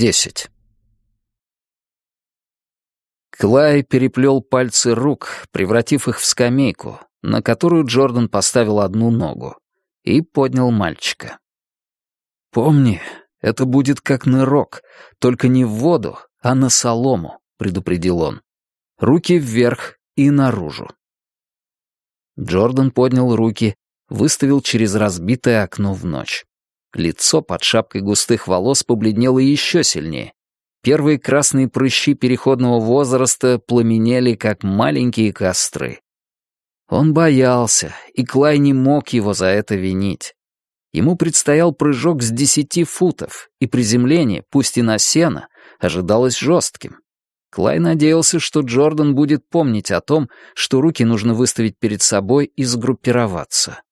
Десять. Клай переплел пальцы рук, превратив их в скамейку, на которую Джордан поставил одну ногу, и поднял мальчика. «Помни, это будет как нырок, только не в воду, а на солому», — предупредил он. «Руки вверх и наружу». Джордан поднял руки, выставил через разбитое окно в ночь. Лицо под шапкой густых волос побледнело еще сильнее. Первые красные прыщи переходного возраста пламенели, как маленькие костры. Он боялся, и Клай не мог его за это винить. Ему предстоял прыжок с десяти футов, и приземление, пусть и на сено, ожидалось жестким. Клай надеялся, что Джордан будет помнить о том, что руки нужно выставить перед собой и сгруппироваться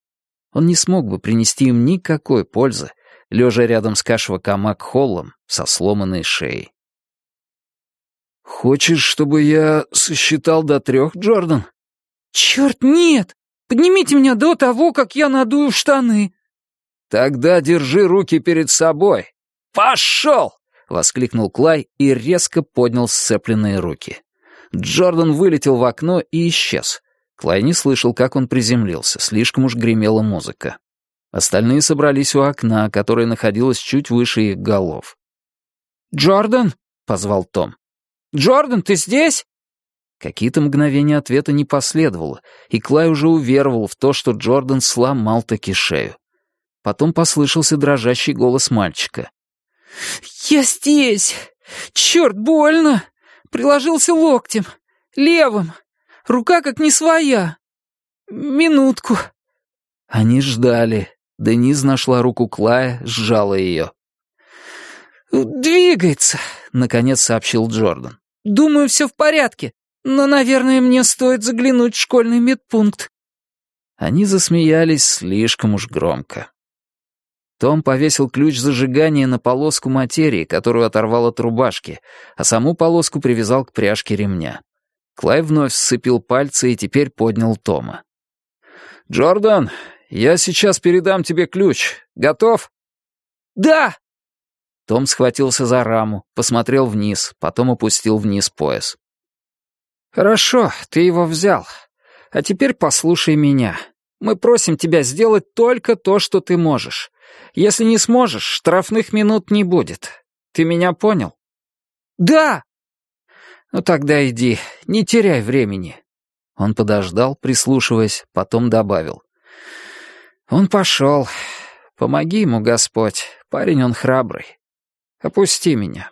он не смог бы принести им никакой пользы, лежа рядом с Кашвакамак Холлом со сломанной шеей. «Хочешь, чтобы я сосчитал до трех, Джордан?» «Черт, нет! Поднимите меня до того, как я надую штаны!» «Тогда держи руки перед собой!» «Пошел!» — воскликнул Клай и резко поднял сцепленные руки. Джордан вылетел в окно и исчез. Клай не слышал, как он приземлился, слишком уж гремела музыка. Остальные собрались у окна, которое находилось чуть выше их голов. «Джордан!» — позвал Том. «Джордан, ты здесь?» Какие-то мгновения ответа не последовало, и Клай уже уверовал в то, что Джордан сломал таки шею. Потом послышался дрожащий голос мальчика. «Я здесь! Черт, больно! Приложился локтем, левым, Рука как не своя. Минутку». Они ждали. Денис нашла руку Клая, сжала ее. «Двигается», — наконец сообщил Джордан. «Думаю, все в порядке, но, наверное, мне стоит заглянуть в школьный медпункт». Они засмеялись слишком уж громко. Том повесил ключ зажигания на полоску материи, которую оторвал от рубашки, а саму полоску привязал к пряжке ремня. Клай вновь сцепил пальцы и теперь поднял Тома. «Джордан, я сейчас передам тебе ключ. Готов?» «Да!» Том схватился за раму, посмотрел вниз, потом опустил вниз пояс. «Хорошо, ты его взял. А теперь послушай меня. Мы просим тебя сделать только то, что ты можешь. Если не сможешь, штрафных минут не будет. Ты меня понял?» «Да!» «Ну тогда иди, не теряй времени». Он подождал, прислушиваясь, потом добавил. «Он пошел. Помоги ему, Господь. Парень он храбрый. Опусти меня».